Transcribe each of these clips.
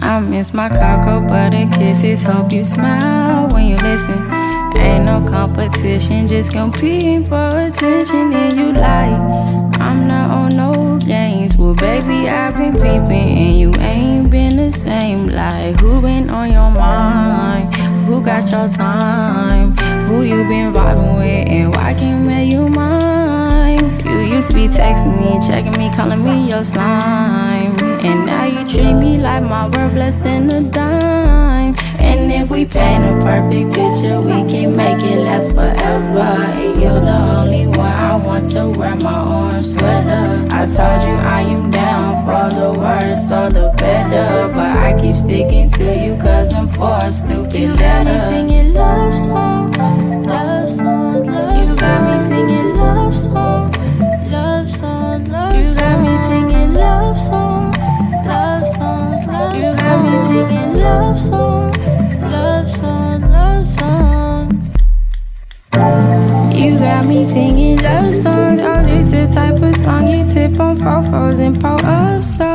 I miss my cocoa butter kisses. Hope you smile when you listen. Ain't no competition, just competing for attention. I've been peeping, and you ain't been the same. Like, who been on your mind? Who got your time? Who you been vibing with, and why can't make you mine? You used to be texting me, checking me, calling me your slime. And now you treat me like my worth less than a dime. And if we paint a perfect picture, we can make it last forever. And you're the only one I want to wear my orange sweater. I told you I am worse or the better. But I keep sticking to you cause I'm for stupid You got me singing love songs, love songs, love songs. You got me singing love songs, love songs, love songs. You got me singing love songs, love songs, love You songs. got me singing love songs, love songs, love songs. You got me singing love songs. Oh, this the type of song you tip on fofos and pull up songs.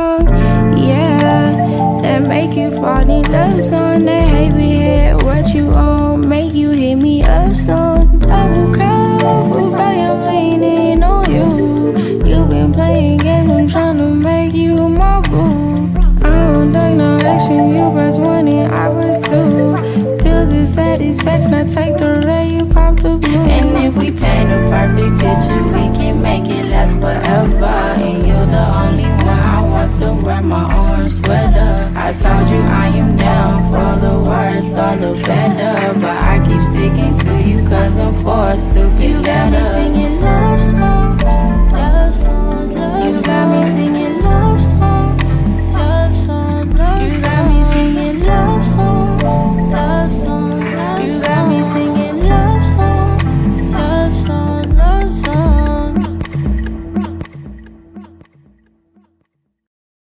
Fall in love song. That heavy head, what you on, make you hit me up song. Double cup, boy, I'm leaning on you. You been playing games, I'm trying to make you my boo. I don't take no action, you press one and I was two. Pills of satisfaction, I take the ray, you pop the blue. And if we paint a perfect the better, but I keep sticking